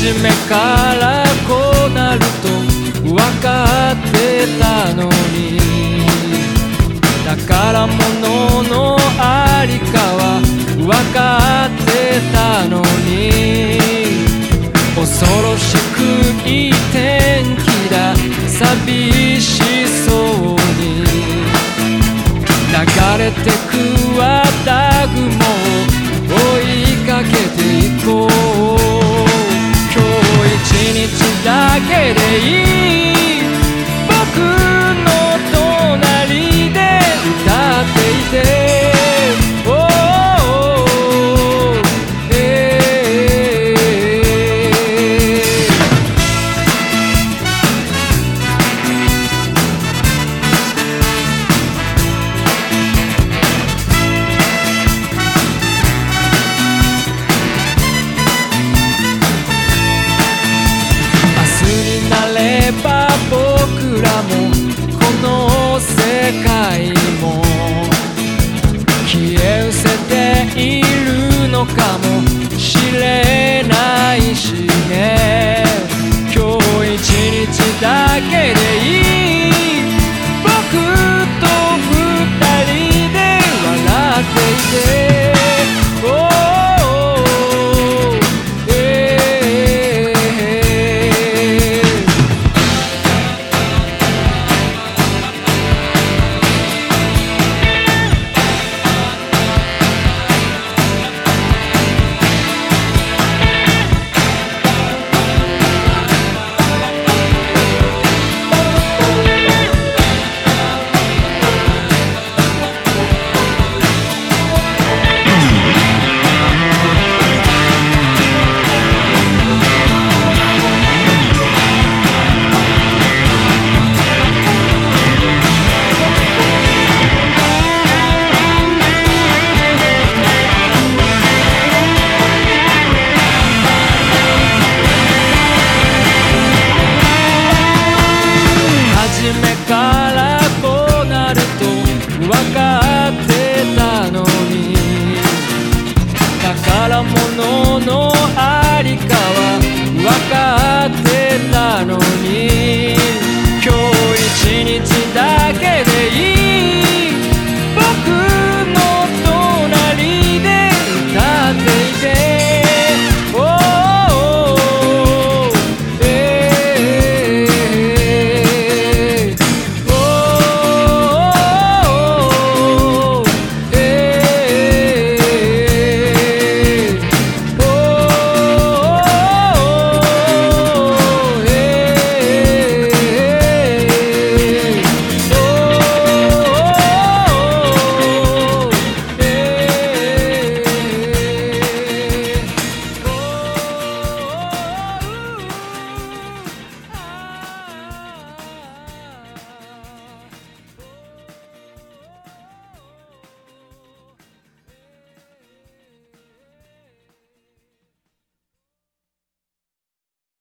初めからこうなると分かってたのに。だから物のありかは分かってたのに。恐ろしくいい天気だ。寂しそうに。流れて yeah. cai もののありか